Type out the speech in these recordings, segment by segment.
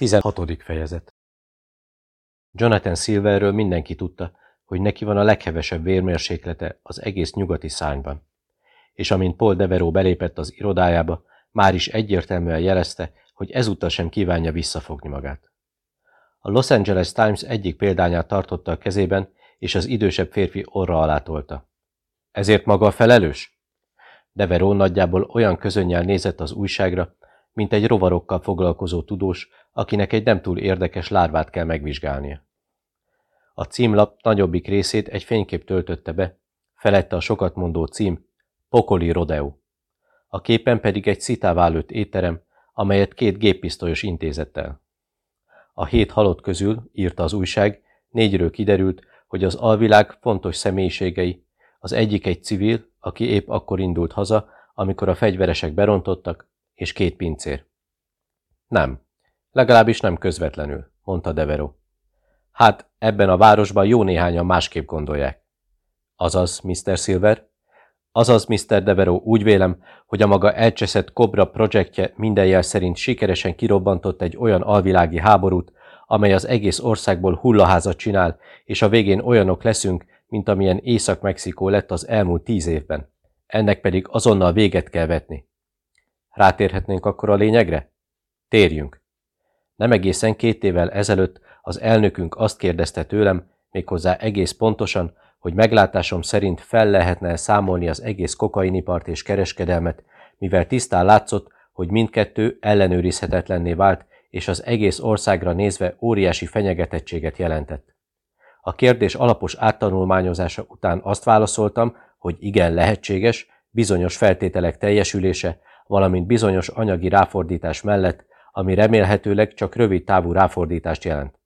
16. fejezet Jonathan Silverről mindenki tudta, hogy neki van a leghevesebb vérmérséklete az egész nyugati szányban. És amint Paul Deveró belépett az irodájába, már is egyértelműen jelezte, hogy ezúttal sem kívánja visszafogni magát. A Los Angeles Times egyik példányát tartotta a kezében, és az idősebb férfi orra alá tolta. Ezért maga a felelős? Deveró nagyjából olyan közönnyel nézett az újságra, mint egy rovarokkal foglalkozó tudós, akinek egy nem túl érdekes lárvát kell megvizsgálnia. A címlap nagyobbik részét egy fénykép töltötte be, felette a sokat mondó cím Pokoli Rodeo. A képen pedig egy szitává lőtt étterem, amelyet két géppisztolyos intézett el. A hét halott közül, írta az újság, négyről kiderült, hogy az alvilág fontos személyiségei, az egyik egy civil, aki épp akkor indult haza, amikor a fegyveresek berontottak, és két pincér. Nem, legalábbis nem közvetlenül, mondta Devero. Hát, ebben a városban jó néhányan másképp gondolják. Azaz, Mr. Silver? Azaz, Mr. Devero, úgy vélem, hogy a maga elcseszett Cobra projektje minden jel szerint sikeresen kirobbantott egy olyan alvilági háborút, amely az egész országból hullaházat csinál, és a végén olyanok leszünk, mint amilyen Észak-Mexikó lett az elmúlt tíz évben. Ennek pedig azonnal véget kell vetni. Rátérhetnénk akkor a lényegre? Térjünk. Nem egészen két évvel ezelőtt az elnökünk azt kérdezte tőlem, méghozzá egész pontosan, hogy meglátásom szerint fel lehetne számolni az egész kokainipart és kereskedelmet, mivel tisztán látszott, hogy mindkettő ellenőrizhetetlenné vált, és az egész országra nézve óriási fenyegetettséget jelentett. A kérdés alapos áttanulmányozása után azt válaszoltam, hogy igen lehetséges, bizonyos feltételek teljesülése, valamint bizonyos anyagi ráfordítás mellett, ami remélhetőleg csak rövid távú ráfordítást jelent.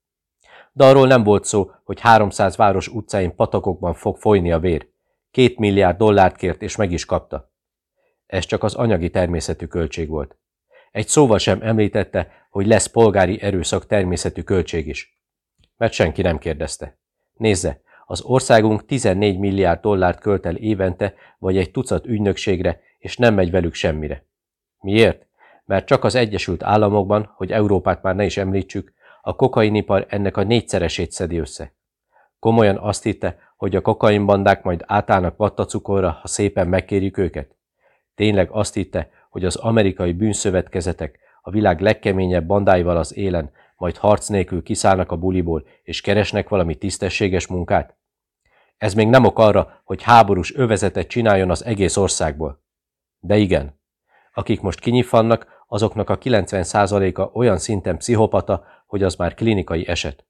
De arról nem volt szó, hogy 300 város utcáin patakokban fog folyni a vér. Két milliárd dollárt kért, és meg is kapta. Ez csak az anyagi természetű költség volt. Egy szóval sem említette, hogy lesz polgári erőszak természetű költség is. Mert senki nem kérdezte. Nézze, az országunk 14 milliárd dollárt költ el évente, vagy egy tucat ügynökségre, és nem megy velük semmire. Miért? Mert csak az Egyesült Államokban, hogy Európát már ne is említsük, a kokainipar ennek a négyszeresét szedi össze. Komolyan azt hitte, hogy a kokainbandák majd átállnak vattacukorra, ha szépen megkérjük őket? Tényleg azt hitte, hogy az amerikai bűnszövetkezetek a világ legkeményebb bandáival az élen, majd harc nélkül kiszállnak a buliból, és keresnek valami tisztességes munkát? Ez még nem ok arra, hogy háborús övezetet csináljon az egész országból. De igen, akik most kinyifannak, azoknak a 90%-a olyan szinten pszichopata, hogy az már klinikai eset.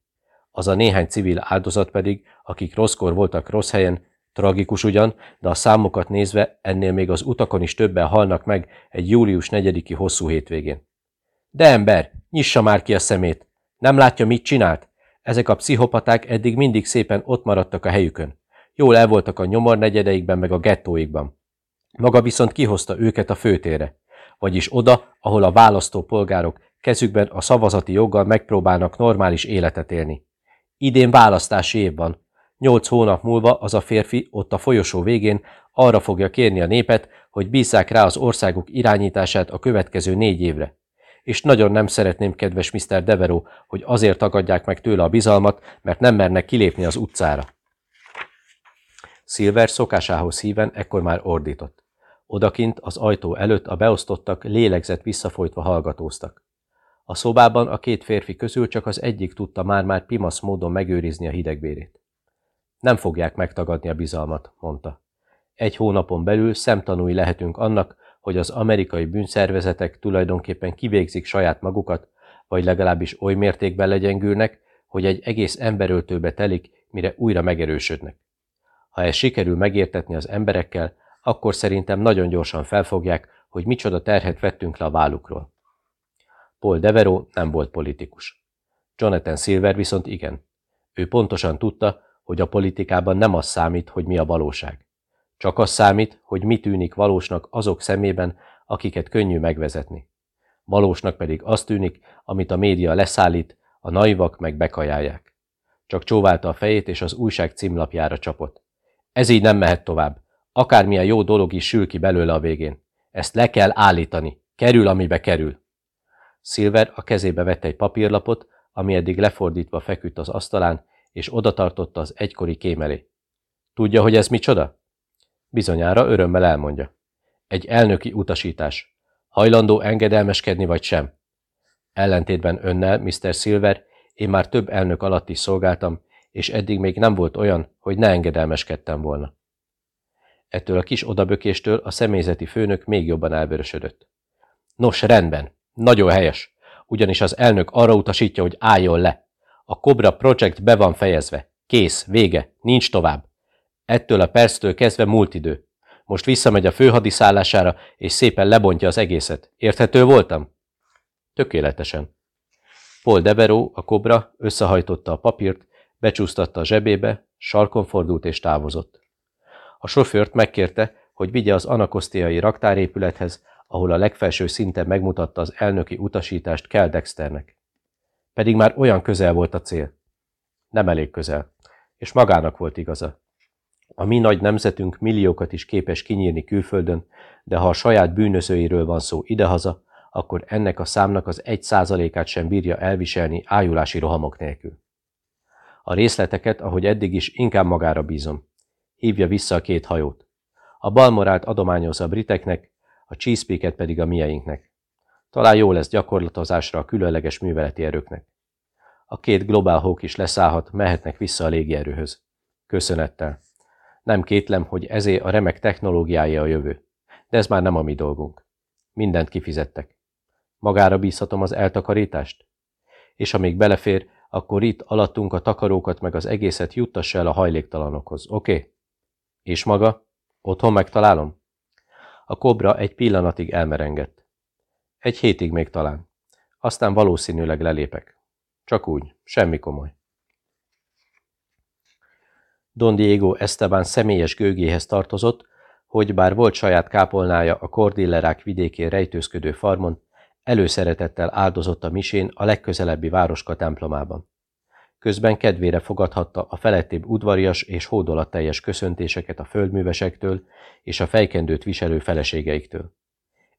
Az a néhány civil áldozat pedig, akik rosszkor voltak rossz helyen, tragikus ugyan, de a számokat nézve ennél még az utakon is többen halnak meg egy július 4-i hosszú hétvégén. De ember, nyissa már ki a szemét! Nem látja, mit csinált? Ezek a pszichopaták eddig mindig szépen ott maradtak a helyükön. Jól el voltak a nyomor negyedeikben meg a gettóikban. Maga viszont kihozta őket a főtérre, vagyis oda, ahol a választópolgárok kezükben a szavazati joggal megpróbálnak normális életet élni. Idén választási év van. Nyolc hónap múlva az a férfi ott a folyosó végén arra fogja kérni a népet, hogy bízzák rá az országuk irányítását a következő négy évre. És nagyon nem szeretném, kedves Mr. Devero, hogy azért tagadják meg tőle a bizalmat, mert nem mernek kilépni az utcára. Silver szokásához híven ekkor már ordított. Odakint az ajtó előtt a beosztottak lélegzett visszafolytva hallgatóztak. A szobában a két férfi közül csak az egyik tudta már-már pimasz módon megőrizni a hidegbérét. Nem fogják megtagadni a bizalmat, mondta. Egy hónapon belül szemtanúi lehetünk annak, hogy az amerikai bűnszervezetek tulajdonképpen kivégzik saját magukat, vagy legalábbis oly mértékben legyengülnek, hogy egy egész emberöltőbe telik, mire újra megerősödnek. Ha ez sikerül megértetni az emberekkel, akkor szerintem nagyon gyorsan felfogják, hogy micsoda terhet vettünk le a vállukról. Paul Devero nem volt politikus. Jonathan Silver viszont igen. Ő pontosan tudta, hogy a politikában nem az számít, hogy mi a valóság. Csak az számít, hogy mi tűnik valósnak azok szemében, akiket könnyű megvezetni. Valósnak pedig az tűnik, amit a média leszállít, a naivak meg bekajálják. Csak csóválta a fejét, és az újság címlapjára csapott. Ez így nem mehet tovább. Akármilyen jó dolog is sül ki belőle a végén. Ezt le kell állítani. Kerül, amibe kerül. Silver a kezébe vette egy papírlapot, ami eddig lefordítva feküdt az asztalán, és odatartotta az egykori kém elé. Tudja, hogy ez micsoda? Bizonyára örömmel elmondja. Egy elnöki utasítás. Hajlandó engedelmeskedni vagy sem? Ellentétben önnel, Mr. Silver, én már több elnök alatt is szolgáltam, és eddig még nem volt olyan, hogy ne engedelmeskedtem volna. Ettől a kis odabökéstől a személyzeti főnök még jobban elvörösödött. Nos, rendben, nagyon helyes, ugyanis az elnök arra utasítja, hogy álljon le. A Cobra Project be van fejezve. Kész, vége, nincs tovább. Ettől a perctől kezdve múlt idő. Most visszamegy a főhadiszállására, és szépen lebontja az egészet. Érthető voltam? Tökéletesen. Paul Deveró, a kobra, összehajtotta a papírt, becsúsztatta a zsebébe, sarkon fordult és távozott. A sofőrt megkérte, hogy vigye az anakosztiai raktárépülethez, ahol a legfelső szinten megmutatta az elnöki utasítást Kell Dexternek. Pedig már olyan közel volt a cél. Nem elég közel. És magának volt igaza. A mi nagy nemzetünk milliókat is képes kinyírni külföldön, de ha a saját bűnözőiről van szó idehaza, akkor ennek a számnak az egy százalékát sem bírja elviselni ájulási rohamok nélkül. A részleteket, ahogy eddig is, inkább magára bízom. Hívja vissza a két hajót. A balmorált adományozza a briteknek, a cheesepeake pedig a mieinknek. Talán jó lesz gyakorlatozásra a különleges műveleti erőknek. A két Global Hawk is leszállhat, mehetnek vissza a légierőhöz. Köszönettel. Nem kétlem, hogy ezé a remek technológiája a jövő. De ez már nem a mi dolgunk. Mindent kifizettek. Magára bízhatom az eltakarítást? És amíg belefér, akkor itt alattunk a takarókat meg az egészet juttassa el a hajléktalanokhoz, oké? Okay? És maga? Otthon megtalálom? A kobra egy pillanatig elmerengett. Egy hétig még talán. Aztán valószínűleg lelépek. Csak úgy, semmi komoly. Don Diego Esteban személyes gőgéhez tartozott, hogy bár volt saját kápolnája a Kordillerák vidékén rejtőzködő farmon, előszeretettel áldozott a misén a legközelebbi városka templomában. Közben kedvére fogadhatta a felettébb udvarias és teljes köszöntéseket a földművesektől és a fejkendőt viselő feleségeiktől.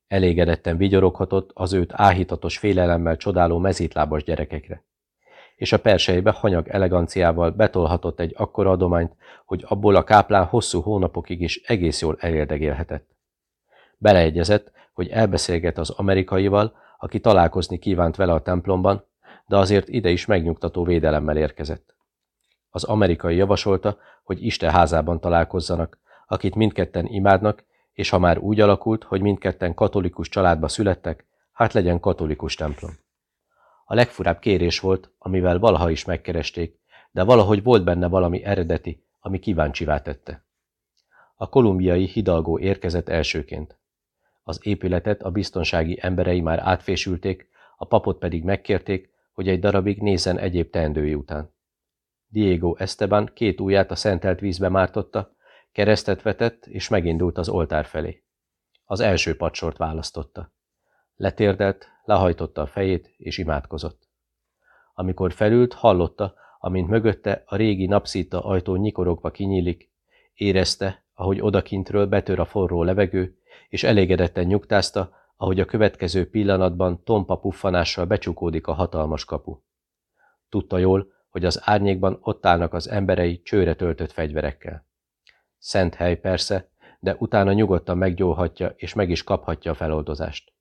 Elégedetten vigyoroghatott az őt áhítatos félelemmel csodáló mezítlábas gyerekekre és a persejbe hanyag eleganciával betolhatott egy akkora adományt, hogy abból a káplán hosszú hónapokig is egész jól elérdegélhetett. Beleegyezett, hogy elbeszélget az amerikaival, aki találkozni kívánt vele a templomban, de azért ide is megnyugtató védelemmel érkezett. Az amerikai javasolta, hogy Isten házában találkozzanak, akit mindketten imádnak, és ha már úgy alakult, hogy mindketten katolikus családba születtek, hát legyen katolikus templom. A legfurább kérés volt, amivel valaha is megkeresték, de valahogy volt benne valami eredeti, ami kíváncsivá tette. A kolumbiai hidalgó érkezett elsőként. Az épületet a biztonsági emberei már átfésülték, a papot pedig megkérték, hogy egy darabig nézzen egyéb teendői után. Diego Esteban két ujját a szentelt vízbe mártotta, keresztet vetett, és megindult az oltár felé. Az első padsort választotta. Letérdelt, lehajtotta a fejét, és imádkozott. Amikor felült, hallotta, amint mögötte a régi napszíta ajtó nyikorogva kinyílik, érezte, ahogy odakintről betör a forró levegő, és elégedetten nyugtázta, ahogy a következő pillanatban tompa puffanással becsukódik a hatalmas kapu. Tudta jól, hogy az árnyékban ott állnak az emberei csőre töltött fegyverekkel. Szent hely persze, de utána nyugodtan meggyóhatja és meg is kaphatja a feloldozást.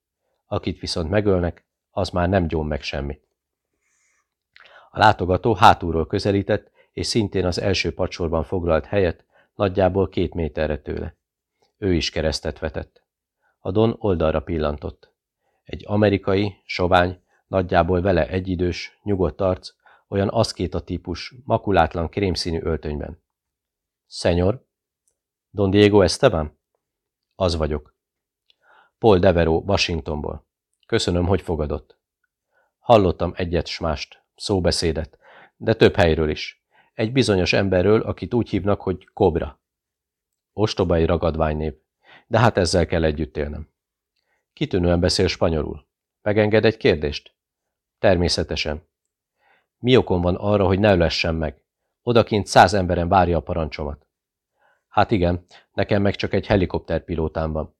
Akit viszont megölnek, az már nem gyón meg semmit. A látogató hátulról közelített, és szintén az első pacsorban foglalt helyet, nagyjából két méterre tőle. Ő is keresztet vetett. A Don oldalra pillantott. Egy amerikai, sovány, nagyjából vele egyidős, nyugodt arc, olyan aszkéta típus, makulátlan krémszínű öltönyben. Szenyor? Don Diego Esteban? Az vagyok. Paul Deveró, Washingtonból. Köszönöm, hogy fogadott. Hallottam egyet s mást, szóbeszédet, de több helyről is. Egy bizonyos emberről, akit úgy hívnak, hogy Kobra. Ostobai ragadványnév, de hát ezzel kell együtt élnem. Kitűnően beszél spanyolul. Megenged egy kérdést? Természetesen. Mi okom van arra, hogy ne ölessen meg? Odakint száz emberen várja a parancsomat. Hát igen, nekem meg csak egy helikopterpilótám van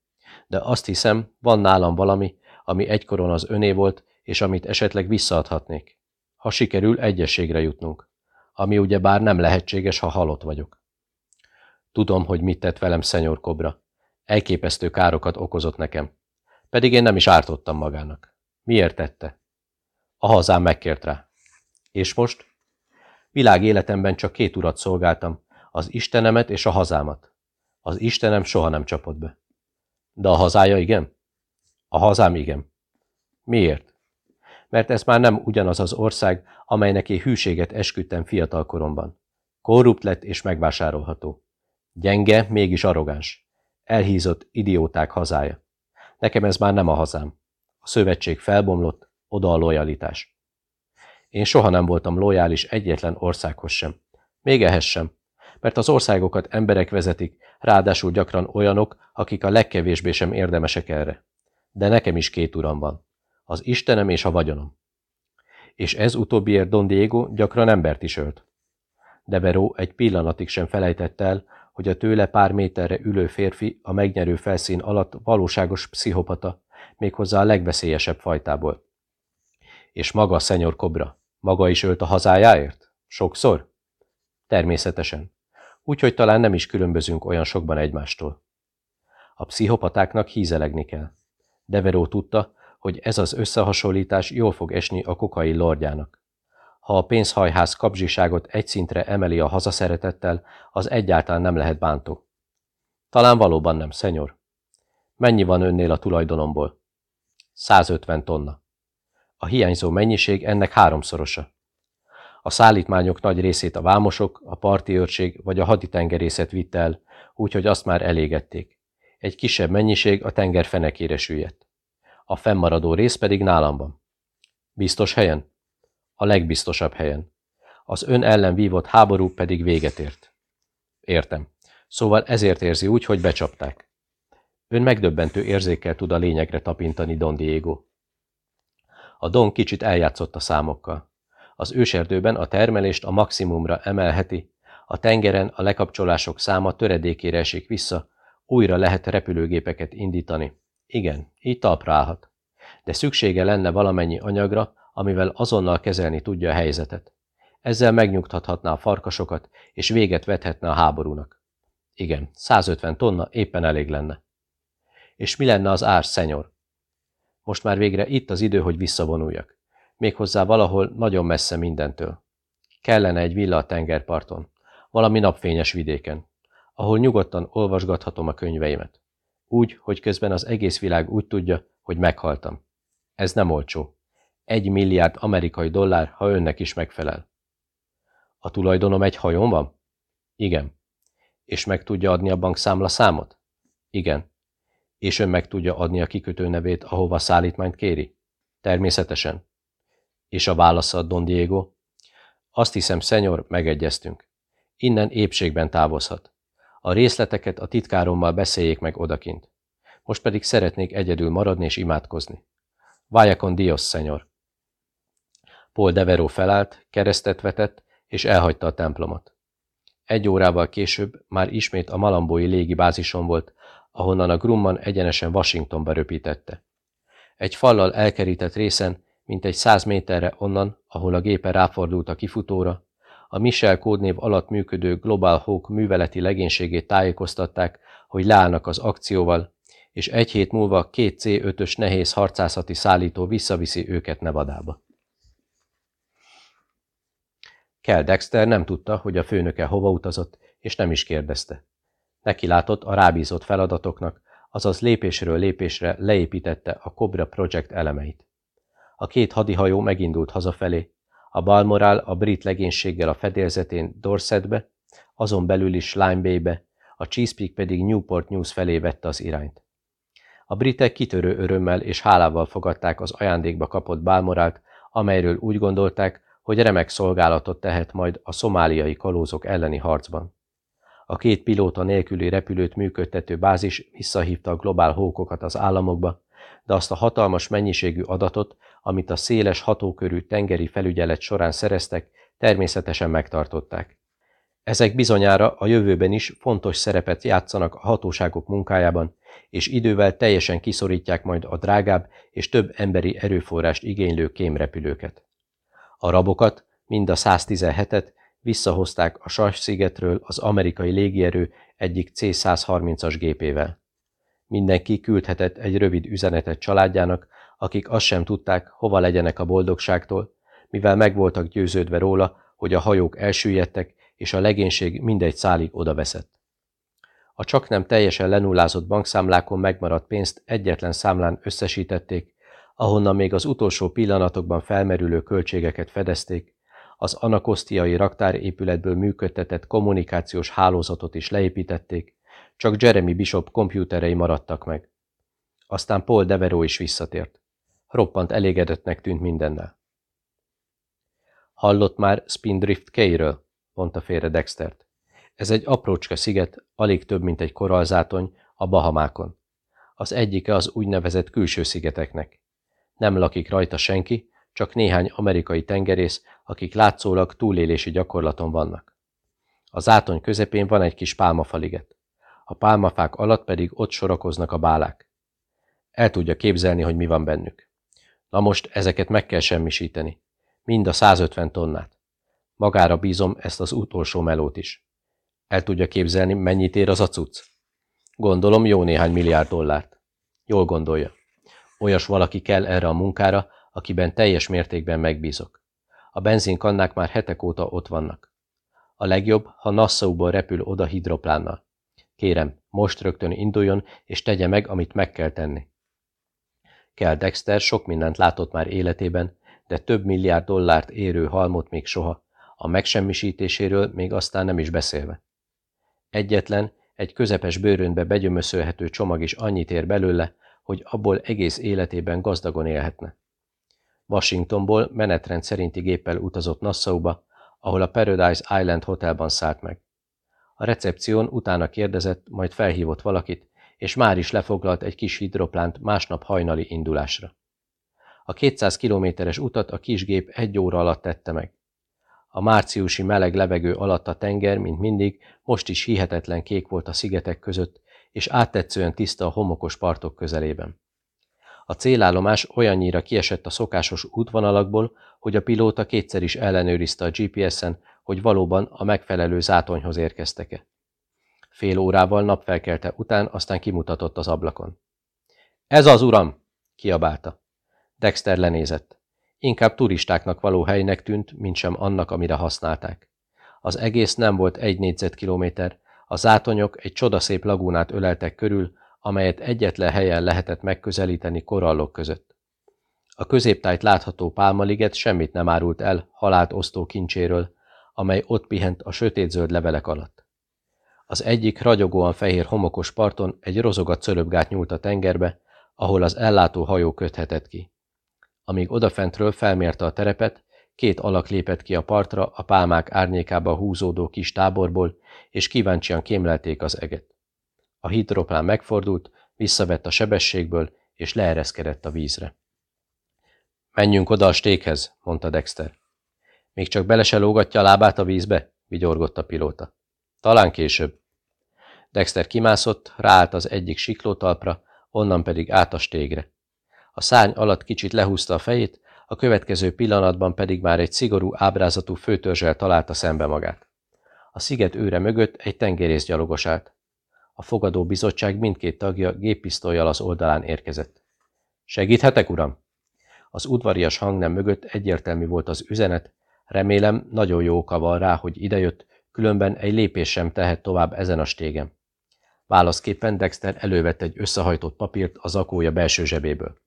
de azt hiszem, van nálam valami, ami egykoron az öné volt, és amit esetleg visszaadhatnék. Ha sikerül, egyességre jutnunk. Ami ugye bár nem lehetséges, ha halott vagyok. Tudom, hogy mit tett velem szenyor Kobra. Elképesztő károkat okozott nekem. Pedig én nem is ártottam magának. Miért tette? A hazám megkért rá. És most? Világ életemben csak két urat szolgáltam, az Istenemet és a hazámat. Az Istenem soha nem csapott be. De a hazája igen? A hazám igen. Miért? Mert ez már nem ugyanaz az ország, amelynek én hűséget esküdtem fiatal koromban. Korrupt lett és megvásárolható. Gyenge, mégis arrogáns. Elhízott idióták hazája. Nekem ez már nem a hazám. A szövetség felbomlott, oda a lojalitás. Én soha nem voltam lojális egyetlen országhoz sem. Még ehhez sem. Mert az országokat emberek vezetik, ráadásul gyakran olyanok, akik a legkevésbé sem érdemesek erre. De nekem is két uram van. Az Istenem és a vagyonom. És ez utóbbiért Don Diego gyakran embert is ölt. De Veró egy pillanatig sem felejtett el, hogy a tőle pár méterre ülő férfi a megnyerő felszín alatt valóságos pszichopata, méghozzá a legveszélyesebb fajtából. És maga, szenyor Kobra, maga is ölt a hazájáért? Sokszor? Természetesen. Úgyhogy talán nem is különbözünk olyan sokban egymástól. A pszichopatáknak hízelegni kell. Deveró tudta, hogy ez az összehasonlítás jól fog esni a kokai lordjának. Ha a pénzhajház kapzsiságot egy szintre emeli a hazaszeretettel, az egyáltalán nem lehet bántó. Talán valóban nem, szenyor. Mennyi van önnél a tulajdonomból? 150 tonna. A hiányzó mennyiség ennek háromszorosa. A szállítmányok nagy részét a vámosok, a parti őrség vagy a haditengerészet vitt el, úgyhogy azt már elégették. Egy kisebb mennyiség a tenger fenekére süllyedt. A fennmaradó rész pedig nálam van. Biztos helyen? A legbiztosabb helyen. Az ön ellen vívott háború pedig véget ért. Értem. Szóval ezért érzi úgy, hogy becsapták. Ön megdöbbentő érzékkel tud a lényegre tapintani, Don Diego. A Don kicsit eljátszott a számokkal. Az őserdőben a termelést a maximumra emelheti, a tengeren a lekapcsolások száma töredékére esik vissza, újra lehet repülőgépeket indítani. Igen, így talpra állhat. De szüksége lenne valamennyi anyagra, amivel azonnal kezelni tudja a helyzetet. Ezzel megnyugtathatná a farkasokat, és véget vethetne a háborúnak. Igen, 150 tonna éppen elég lenne. És mi lenne az ár, szenyor? Most már végre itt az idő, hogy visszavonuljak. Méghozzá valahol nagyon messze mindentől. Kellene egy villa a tengerparton, valami napfényes vidéken, ahol nyugodtan olvasgathatom a könyveimet. Úgy, hogy közben az egész világ úgy tudja, hogy meghaltam. Ez nem olcsó. Egy milliárd amerikai dollár, ha önnek is megfelel. A tulajdonom egy hajón van? Igen. És meg tudja adni a bankszámla számot? Igen. És ön meg tudja adni a kikötő nevét, ahova szállítmányt kéri? Természetesen. És a válasza, Don Diego? Azt hiszem, szenyor, megegyeztünk. Innen épségben távozhat. A részleteket a titkárommal beszéljék meg odakint. Most pedig szeretnék egyedül maradni és imádkozni. Vaya con Dios, szenyor. Paul Deveró felállt, keresztet vetett, és elhagyta a templomot. Egy órával később már ismét a malambói légibázison volt, ahonnan a Grumman egyenesen Washingtonba röpítette. Egy fallal elkerített részen, mint egy száz méterre onnan, ahol a gépe ráfordult a kifutóra, a Michel kódnév alatt működő Global Hawk műveleti legénységét tájékoztatták, hogy leállnak az akcióval, és egy hét múlva két C-5-ös nehéz harcászati szállító visszaviszi őket Nevadába. Kell Dexter nem tudta, hogy a főnöke hova utazott, és nem is kérdezte. Neki látott a rábízott feladatoknak, azaz lépésről lépésre leépítette a Cobra Project elemeit. A két hadihajó megindult hazafelé, a Balmoral a brit legénységgel a fedélzetén Dorsetbe, azon belül is Lime Bay-be, a Chesapeake pedig Newport News felé vette az irányt. A britek kitörő örömmel és hálával fogadták az ajándékba kapott Balmorált, amelyről úgy gondolták, hogy remek szolgálatot tehet majd a szomáliai kalózok elleni harcban. A két pilóta nélküli repülőt működtető bázis visszahívta a globál hókokat az államokba, de azt a hatalmas mennyiségű adatot, amit a széles hatókörű tengeri felügyelet során szereztek, természetesen megtartották. Ezek bizonyára a jövőben is fontos szerepet játszanak a hatóságok munkájában, és idővel teljesen kiszorítják majd a drágább és több emberi erőforrást igénylő kémrepülőket. A rabokat, mind a 117-et visszahozták a Sas-szigetről az amerikai légierő egyik C-130-as gépével. Mindenki küldhetett egy rövid üzenetet családjának, akik azt sem tudták, hova legyenek a boldogságtól, mivel meg voltak győződve róla, hogy a hajók elsüllyedtek, és a legénység mindegy szálig odaveszett. A csak nem teljesen lenullázott bankszámlákon megmaradt pénzt egyetlen számlán összesítették, ahonnan még az utolsó pillanatokban felmerülő költségeket fedezték, az anakosztiai raktárépületből működtetett kommunikációs hálózatot is leépítették, csak Jeremy Bishop kompjúterei maradtak meg. Aztán Paul Deveró is visszatért. Roppant elégedettnek tűnt mindennel. Hallott már Spindrift Kay-ről? mondta félre Dextert. Ez egy aprócska sziget, alig több, mint egy korallzátony, a Bahamákon. Az egyike az úgynevezett külső szigeteknek. Nem lakik rajta senki, csak néhány amerikai tengerész, akik látszólag túlélési gyakorlaton vannak. A zátony közepén van egy kis pálmafaliget. A pálmafák alatt pedig ott sorakoznak a bálák. El tudja képzelni, hogy mi van bennük. Na most ezeket meg kell semmisíteni. Mind a 150 tonnát. Magára bízom ezt az utolsó melót is. El tudja képzelni, mennyit ér az a cucc? Gondolom jó néhány milliárd dollárt. Jól gondolja. Olyas valaki kell erre a munkára, akiben teljes mértékben megbízok. A benzinkannák már hetek óta ott vannak. A legjobb, ha Nassauból repül oda hidroplánnal. Kérem, most rögtön induljon, és tegye meg, amit meg kell tenni. Kell Dexter sok mindent látott már életében, de több milliárd dollárt érő halmot még soha, a megsemmisítéséről még aztán nem is beszélve. Egyetlen, egy közepes bőrönbe begyömöszölhető csomag is annyit ér belőle, hogy abból egész életében gazdagon élhetne. Washingtonból menetrend szerinti géppel utazott Nassauba, ahol a Paradise Island hotelban szállt meg. A recepción utána kérdezett, majd felhívott valakit, és már is lefoglalt egy kis hidroplánt másnap hajnali indulásra. A 200 kilométeres utat a kis gép egy óra alatt tette meg. A márciusi meleg levegő alatt a tenger, mint mindig, most is hihetetlen kék volt a szigetek között, és áttetszően tiszta a homokos partok közelében. A célállomás olyannyira kiesett a szokásos útvonalakból, hogy a pilóta kétszer is ellenőrizte a GPS-en, hogy valóban a megfelelő zátonyhoz érkeztek-e. Fél órával napfelkelte után aztán kimutatott az ablakon. Ez az, uram! kiabálta. Dexter lenézett. Inkább turistáknak való helynek tűnt, mint sem annak, amire használták. Az egész nem volt egy négyzetkilométer, a zátonyok egy csodaszép lagúnát öleltek körül, amelyet egyetlen helyen lehetett megközelíteni korallok között. A középtájt látható pálmaliget semmit nem árult el halált osztó kincséről, amely ott pihent a sötétzöld levelek alatt. Az egyik ragyogóan fehér homokos parton egy rozogat cölöbgát nyúlt a tengerbe, ahol az ellátó hajó köthetett ki. Amíg odafentről felmérte a terepet, két alak lépett ki a partra a pálmák árnyékába húzódó kis táborból, és kíváncsian kémlelték az eget. A hidroplán megfordult, visszavett a sebességből, és leereszkedett a vízre. Menjünk oda a stékhez, mondta Dexter. Még csak bele se lógatja a lábát a vízbe? vigyorgott a pilóta. Talán később. Dexter kimászott, ráállt az egyik siklótalpra, onnan pedig át a stégre. A szárny alatt kicsit lehúzta a fejét, a következő pillanatban pedig már egy szigorú ábrázatú főtörzsel találta szembe magát. A sziget őre mögött egy tengerész gyalogos állt. A fogadó bizottság mindkét tagja géppisztolyjal az oldalán érkezett. Segíthetek, uram? Az udvarias hangnem mögött egyértelmű volt az üzenet, remélem nagyon jó oka van rá, hogy idejött, különben egy lépés sem tehet tovább ezen a stégen. Válaszképpen Dexter elővett egy összehajtott papírt az akója belső zsebéből.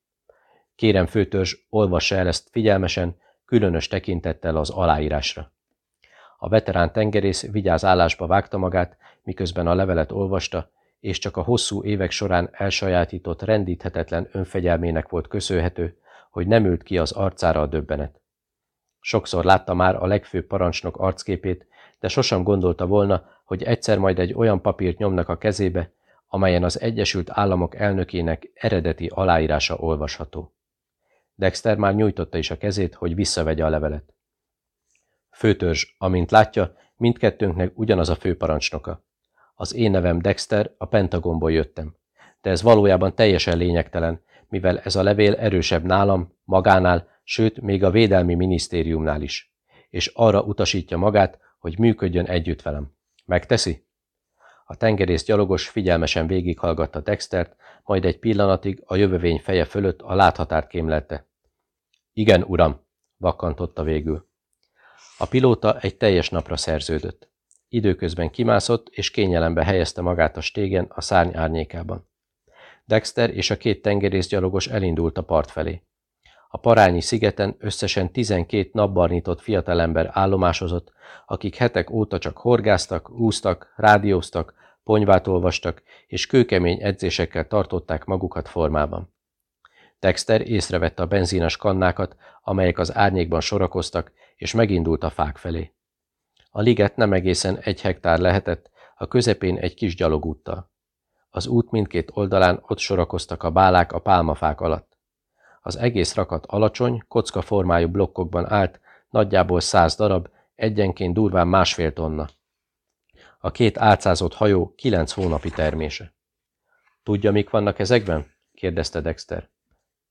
Kérem főtörzs, olvassa el ezt figyelmesen, különös tekintettel az aláírásra. A veterán tengerész vigyáz állásba vágta magát, miközben a levelet olvasta, és csak a hosszú évek során elsajátított rendíthetetlen önfegyelmének volt köszönhető, hogy nem ült ki az arcára a döbbenet. Sokszor látta már a legfőbb parancsnok arcképét, de sosem gondolta volna, hogy egyszer majd egy olyan papírt nyomnak a kezébe, amelyen az Egyesült Államok elnökének eredeti aláírása olvasható. Dexter már nyújtotta is a kezét, hogy visszavegye a levelet. Főtörzs, amint látja, Mindkettőnknek ugyanaz a főparancsnoka. Az én nevem Dexter, a Pentagonból jöttem. De ez valójában teljesen lényegtelen, mivel ez a levél erősebb nálam, magánál, sőt, még a Védelmi Minisztériumnál is. És arra utasítja magát, hogy működjön együtt velem. Megteszi? A tengerész gyalogos figyelmesen végighallgatta Dextert, majd egy pillanatig a jövővény feje fölött a láthatárt kémlelte. Igen, uram, vakkantotta végül. A pilóta egy teljes napra szerződött. Időközben kimászott, és kényelembe helyezte magát a stégen a szárny árnyékában. Dexter és a két tengerészgyalogos elindult a part felé. A parányi szigeten összesen 12 napbarnított fiatalember állomásozott, akik hetek óta csak horgáztak, úztak, rádióztak, ponyvát olvastak, és kőkemény edzésekkel tartották magukat formában. Dexter észrevette a benzínes kannákat, amelyek az árnyékban sorakoztak, és megindult a fák felé. A liget nem egészen egy hektár lehetett, a közepén egy kis gyalogúttal. Az út mindkét oldalán ott sorakoztak a bálák a pálmafák alatt. Az egész rakat alacsony, kocka formájú blokkokban állt, nagyjából száz darab, egyenként durván másfél tonna. A két álcázott hajó kilenc hónapi termése. Tudja, mik vannak ezekben? kérdezte Dexter.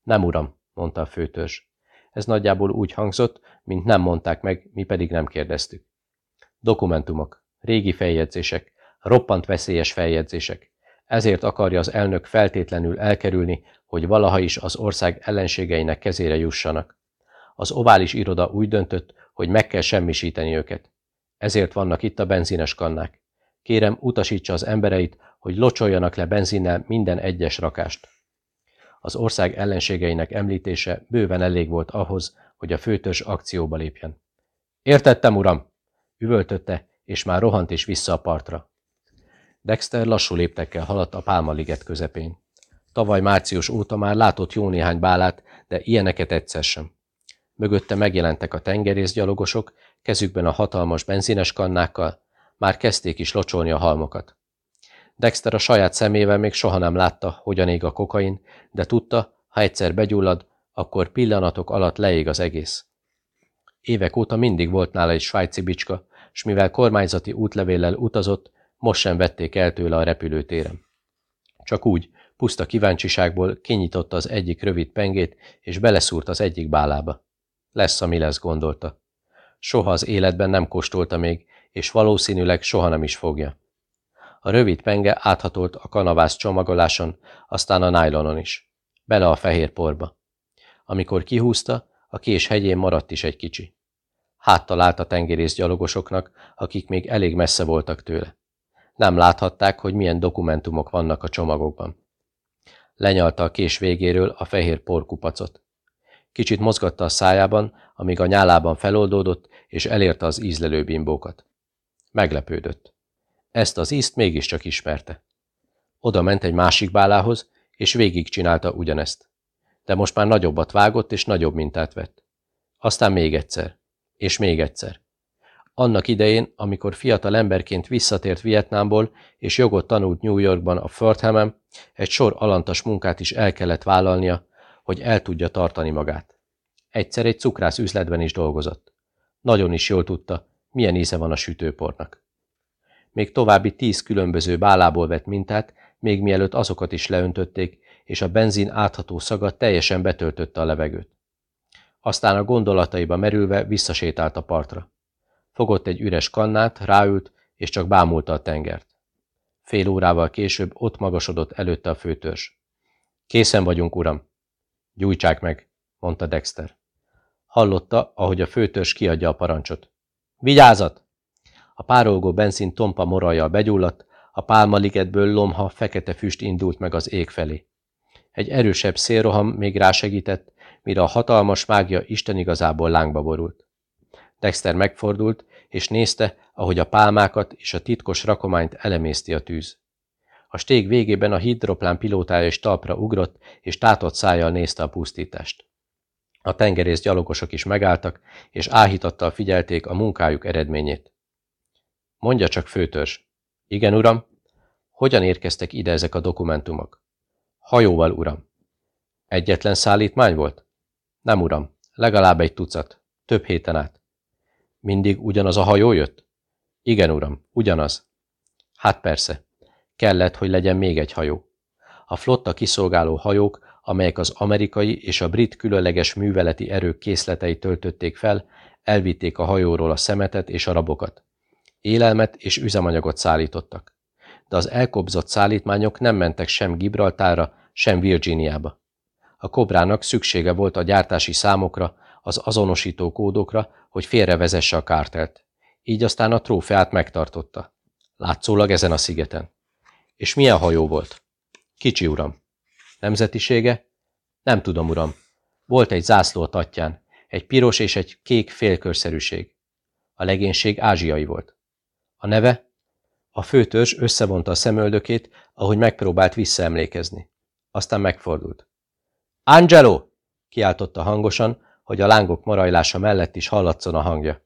Nem, uram, mondta a főtörzs. Ez nagyjából úgy hangzott, mint nem mondták meg, mi pedig nem kérdeztük. Dokumentumok, régi feljegyzések, roppant veszélyes feljegyzések. Ezért akarja az elnök feltétlenül elkerülni, hogy valaha is az ország ellenségeinek kezére jussanak. Az ovális iroda úgy döntött, hogy meg kell semmisíteni őket. Ezért vannak itt a benzines kannák. Kérem, utasítsa az embereit, hogy locsoljanak le benzinnel minden egyes rakást. Az ország ellenségeinek említése bőven elég volt ahhoz, hogy a főtös akcióba lépjen. Értettem, uram! Üvöltötte, és már rohant is vissza a partra. Dexter lassú léptekkel haladt a Pálmaliget közepén. Tavaly március óta már látott jó néhány bálát, de ilyeneket egyszer sem. Mögötte megjelentek a tengerészgyalogosok, kezükben a hatalmas benzines kannákkal, már kezdték is locsolni a halmokat. Dexter a saját szemével még soha nem látta, hogyan ég a kokain, de tudta, ha egyszer begyullad, akkor pillanatok alatt leég az egész. Évek óta mindig volt nála egy svájci bicska, s mivel kormányzati útlevéllel utazott, most sem vették el tőle a repülőtéren. Csak úgy, puszta kíváncsiságból kinyitotta az egyik rövid pengét, és beleszúrt az egyik bálába. Lesz, ami lesz, gondolta. Soha az életben nem kóstolta még, és valószínűleg soha nem is fogja. A rövid penge áthatolt a kanavász csomagoláson, aztán a nájlonon is. Bele a fehér porba. Amikor kihúzta, a kés hegyén maradt is egy kicsi. Háttal állt a tengerész gyalogosoknak, akik még elég messze voltak tőle. Nem láthatták, hogy milyen dokumentumok vannak a csomagokban. Lenyalta a kés végéről a fehér porkupacot. Kicsit mozgatta a szájában, amíg a nyálában feloldódott, és elérte az ízlelő bimbókat. Meglepődött. Ezt az ízt mégiscsak ismerte. Oda ment egy másik bálához, és végigcsinálta ugyanezt. De most már nagyobbat vágott, és nagyobb mintát vett. Aztán még egyszer. És még egyszer. Annak idején, amikor fiatal emberként visszatért Vietnámból, és jogot tanult New Yorkban a Fordhamem, egy sor alantas munkát is el kellett vállalnia, hogy el tudja tartani magát. Egyszer egy cukrász üzletben is dolgozott. Nagyon is jól tudta, milyen íze van a sütőpornak még további tíz különböző bálából vett mintát, még mielőtt azokat is leöntötték, és a benzin átható szaga teljesen betöltötte a levegőt. Aztán a gondolataiba merülve visszasétált a partra. Fogott egy üres kannát, ráült, és csak bámulta a tengert. Fél órával később ott magasodott előtte a főtörs. Készen vagyunk, uram. Gyújtsák meg, mondta Dexter. Hallotta, ahogy a főtörs kiadja a parancsot. Vigyázat! A párolgó benzin tompa moraja begyulladt, a pálmaligetből lomha fekete füst indult meg az ég felé. Egy erősebb szélroham még rásegített, mire a hatalmas mágia Isten igazából lángba borult. Dexter megfordult, és nézte, ahogy a pálmákat és a titkos rakományt elemészti a tűz. A stég végében a hidroplán pilótája is talpra ugrott, és tátott szájjal nézte a pusztítást. A tengerész gyalogosok is megálltak, és áhítattal figyelték a munkájuk eredményét. Mondja csak, főtörs. Igen, uram? Hogyan érkeztek ide ezek a dokumentumok? Hajóval, uram. Egyetlen szállítmány volt? Nem, uram. Legalább egy tucat. Több héten át. Mindig ugyanaz a hajó jött? Igen, uram, ugyanaz. Hát persze. Kellett, hogy legyen még egy hajó. A flotta kiszolgáló hajók, amelyek az amerikai és a brit különleges műveleti erők készletei töltötték fel, elvitték a hajóról a szemetet és a rabokat. Élelmet és üzemanyagot szállítottak. De az elkobzott szállítmányok nem mentek sem Gibraltára, sem Virginiába. A kobrának szüksége volt a gyártási számokra, az azonosító kódokra, hogy félrevezesse a kártelt. Így aztán a trófeát megtartotta. Látszólag ezen a szigeten. És milyen hajó volt? Kicsi, uram. Nemzetisége? Nem tudom, uram. Volt egy zászló a tatján, egy piros és egy kék félkörszerűség. A legénység ázsiai volt. A neve? A főtörzs összevonta a szemöldökét, ahogy megpróbált visszaemlékezni. Aztán megfordult. Angelo! kiáltotta hangosan, hogy a lángok marajlása mellett is hallatszon a hangja.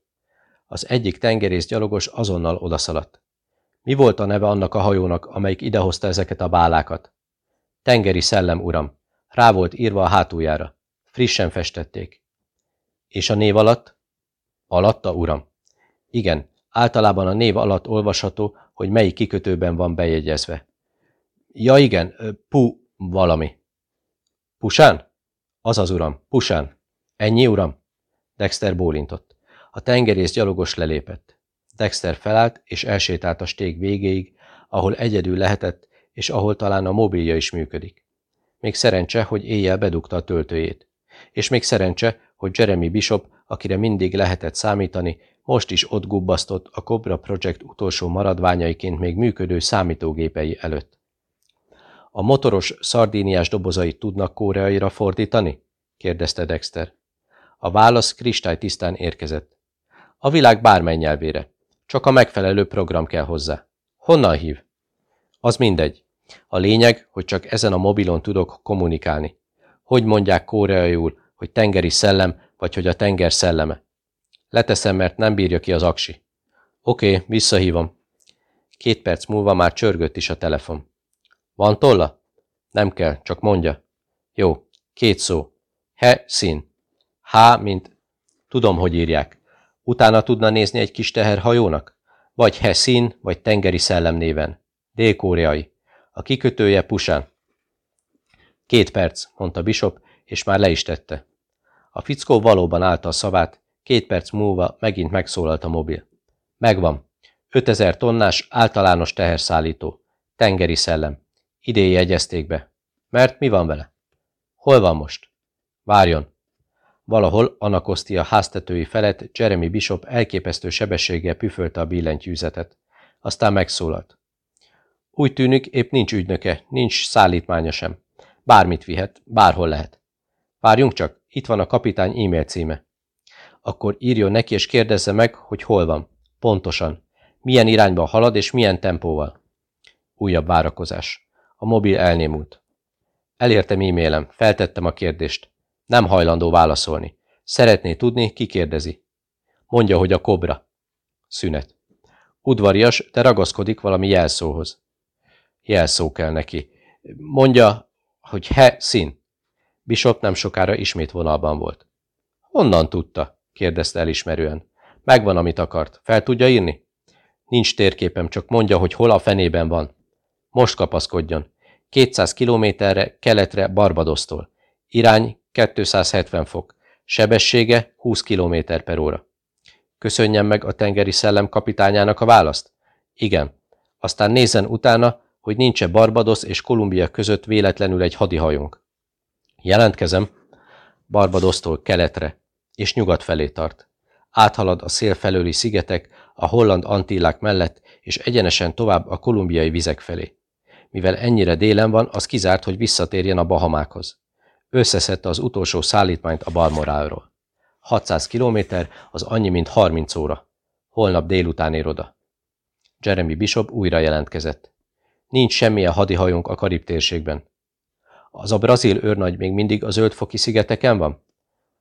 Az egyik tengerész gyalogos azonnal odaszaladt. Mi volt a neve annak a hajónak, amelyik idehozta ezeket a bálákat? Tengeri szellem, uram. Rá volt írva a hátuljára. Frissen festették. És a név alatt? Alatta, uram. Igen, általában a név alatt olvasható, hogy melyik kikötőben van bejegyezve. Ja igen, pu valami. Pusán? Az uram, Pusán. Ennyi, uram? Dexter bólintott. A tengerész gyalogos lelépett. Dexter felállt és elsétált a stég végéig, ahol egyedül lehetett, és ahol talán a mobilja is működik. Még szerencse, hogy éjjel bedugta a töltőjét. És még szerencse, hogy Jeremy Bishop, akire mindig lehetett számítani, most is ott gubbasztott a Cobra Project utolsó maradványaiként még működő számítógépei előtt. A motoros szardíniás dobozait tudnak koreaira fordítani? kérdezte Dexter. A válasz kristálytisztán érkezett. A világ bármely nyelvére. Csak a megfelelő program kell hozzá. Honnan hív? Az mindegy. A lényeg, hogy csak ezen a mobilon tudok kommunikálni. Hogy mondják koreaiul, hogy tengeri szellem, vagy hogy a tenger szelleme. Leteszem, mert nem bírja ki az aksi. Oké, visszahívom. Két perc múlva már csörgött is a telefon. Van tolla? Nem kell, csak mondja. Jó, két szó. He, szín. H, mint... Tudom, hogy írják. Utána tudna nézni egy kis teherhajónak? Vagy he, szín, vagy tengeri szellem néven. Dél-koreai. A kikötője Pusán. Két perc, mondta Bishop, és már le is tette. A fickó valóban állta a szavát, két perc múlva megint megszólalt a mobil. Megvan. 5000 tonnás általános teherszállító. Tengeri szellem. Idén jegyezték be. Mert mi van vele? Hol van most? Várjon. Valahol Anakosztia háztetői felett Jeremy Bishop elképesztő sebességgel püfölte a billentyűzetet. Aztán megszólalt. Úgy tűnik, épp nincs ügynöke, nincs szállítmánya sem. Bármit vihet, bárhol lehet. Várjunk csak, itt van a kapitány e-mail címe. Akkor írjon neki és kérdezze meg, hogy hol van. Pontosan. Milyen irányba halad és milyen tempóval. Újabb várakozás. A mobil elnémult. Elértem e-mailem, feltettem a kérdést. Nem hajlandó válaszolni. Szeretné tudni, ki kérdezi. Mondja, hogy a kobra. Szünet. Udvarias, de ragaszkodik valami jelszóhoz. Jelszó kell neki. Mondja, hogy he, szín. Bishop nem sokára ismét vonalban volt. Honnan tudta? kérdezte elismerően. Megvan, amit akart. Fel tudja írni? Nincs térképem, csak mondja, hogy hol a fenében van. Most kapaszkodjon. 200 kilométerre keletre Barbadosztól. Irány 270 fok. Sebessége 20 km per óra. Köszönjem meg a tengeri szellem kapitányának a választ? Igen. Aztán nézzen utána, hogy nincs-e Barbados és Kolumbia között véletlenül egy hadihajónk. Jelentkezem. Barbadosztól keletre, és nyugat felé tart. Áthalad a szél felőli szigetek, a holland antillák mellett, és egyenesen tovább a kolumbiai vizek felé. Mivel ennyire délen van, az kizárt, hogy visszatérjen a Bahamákhoz. Összeszedte az utolsó szállítmányt a Balmorálról. 600 kilométer, az annyi, mint 30 óra. Holnap délután ér oda. Jeremy Bishop újra jelentkezett. Nincs semmilyen hadihajónk a Karib térségben. Az a brazil őrnagy még mindig a zöldfoki szigeteken van?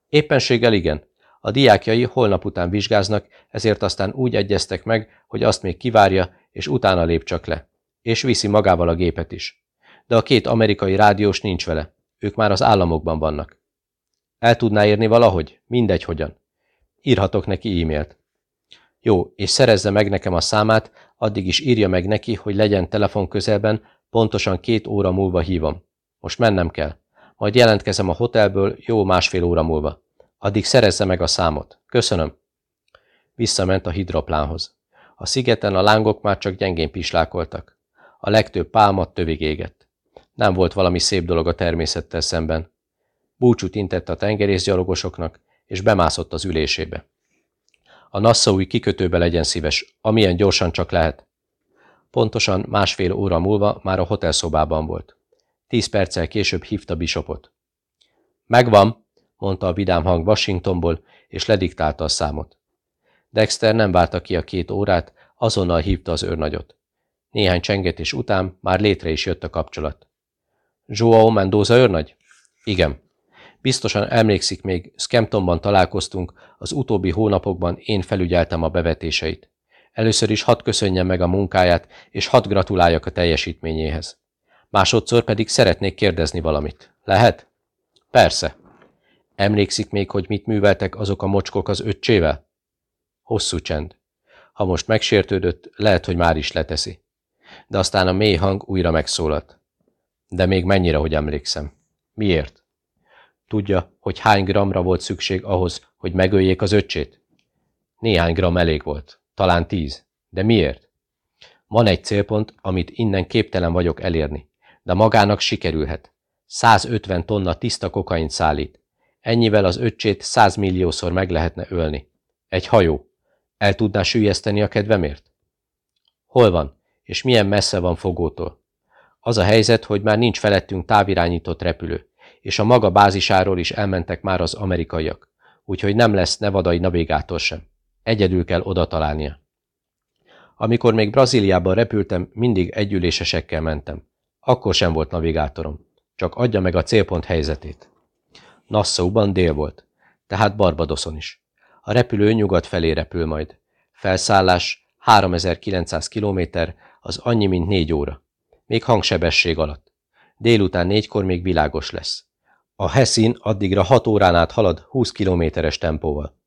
Éppenséggel igen. A diákjai holnap után vizsgáznak, ezért aztán úgy egyeztek meg, hogy azt még kivárja, és utána lép csak le. És viszi magával a gépet is. De a két amerikai rádiós nincs vele. Ők már az államokban vannak. El tudná érni valahogy? Mindegy hogyan. Írhatok neki e-mailt. Jó, és szerezze meg nekem a számát, addig is írja meg neki, hogy legyen telefon közelben, pontosan két óra múlva hívom. Most mennem kell. Majd jelentkezem a hotelből jó másfél óra múlva. Addig szerezze meg a számot. Köszönöm. Visszament a hidroplánhoz. A szigeten a lángok már csak gyengén pislákoltak. A legtöbb pálmat tövig égett. Nem volt valami szép dolog a természettel szemben. Búcsút intett a tengerészgyalogosoknak, és bemászott az ülésébe. A Nassaui kikötőbe legyen szíves, amilyen gyorsan csak lehet. Pontosan másfél óra múlva már a hotelszobában volt. Tíz perccel később hívta Bishopot. Megvan, mondta a vidám hang Washingtonból, és lediktálta a számot. Dexter nem várta ki a két órát, azonnal hívta az őrnagyot. Néhány csengetés után már létre is jött a kapcsolat. Joao Mendoza őrnagy? Igen. Biztosan emlékszik még, Skemptonban találkoztunk, az utóbbi hónapokban én felügyeltem a bevetéseit. Először is hadd köszönjem meg a munkáját, és hadd gratuláljak a teljesítményéhez. Másodszor pedig szeretnék kérdezni valamit. Lehet? Persze. Emlékszik még, hogy mit műveltek azok a mocskok az öccsével? Hosszú csend. Ha most megsértődött, lehet, hogy már is leteszi. De aztán a mély hang újra megszólalt. De még mennyire, hogy emlékszem. Miért? Tudja, hogy hány gramra volt szükség ahhoz, hogy megöljék az öccsét? Néhány gram elég volt. Talán tíz. De miért? Van egy célpont, amit innen képtelen vagyok elérni, de magának sikerülhet. 150 tonna tiszta kokain szállít. Ennyivel az öccsét százmilliószor meg lehetne ölni. Egy hajó. El tudná sűjeszteni a kedvemért? Hol van, és milyen messze van fogótól? Az a helyzet, hogy már nincs felettünk távirányított repülő, és a maga bázisáról is elmentek már az amerikaiak, úgyhogy nem lesz nevadai navigátor sem. Egyedül kell oda találnia. Amikor még Brazíliában repültem, mindig együlésesekkel mentem. Akkor sem volt navigátorom. Csak adja meg a célpont helyzetét. Nassauban dél volt, tehát Barbadoson is. A repülő nyugat felé repül majd. Felszállás 3900 km, az annyi, mint négy óra. Még hangsebesség alatt. Délután négykor még világos lesz. A Hessin addigra 6 órán át halad 20 kilométeres tempóval.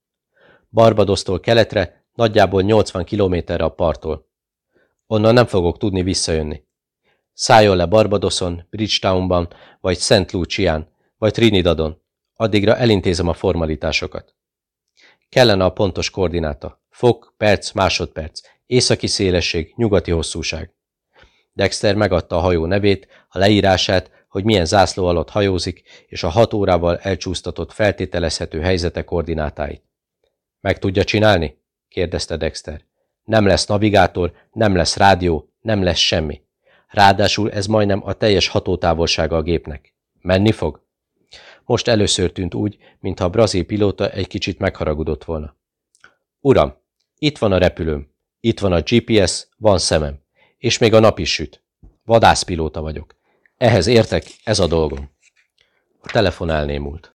Barbadosztól keletre nagyjából 80 kilométerre a parttól. Onnan nem fogok tudni visszajönni. Szálljon le Barbadoson, Bridgetownban, vagy St. Lucian, vagy Trinidadon. Addigra elintézem a formalitásokat. Kellene a pontos koordináta. Fok, perc, másodperc. Északi szélesség, nyugati hosszúság. Dexter megadta a hajó nevét, a leírását, hogy milyen zászló alatt hajózik, és a hat órával elcsúsztatott feltételezhető helyzete koordinátáit. Meg tudja csinálni? kérdezte Dexter. Nem lesz navigátor, nem lesz rádió, nem lesz semmi. Ráadásul ez majdnem a teljes hatótávolsága a gépnek. Menni fog? Most először tűnt úgy, mintha a brazil pilóta egy kicsit megharagudott volna. Uram, itt van a repülőm, itt van a GPS, van szemem, és még a nap is süt. Vadászpilóta vagyok. Ehhez értek, ez a dolgom. A telefon elnémult.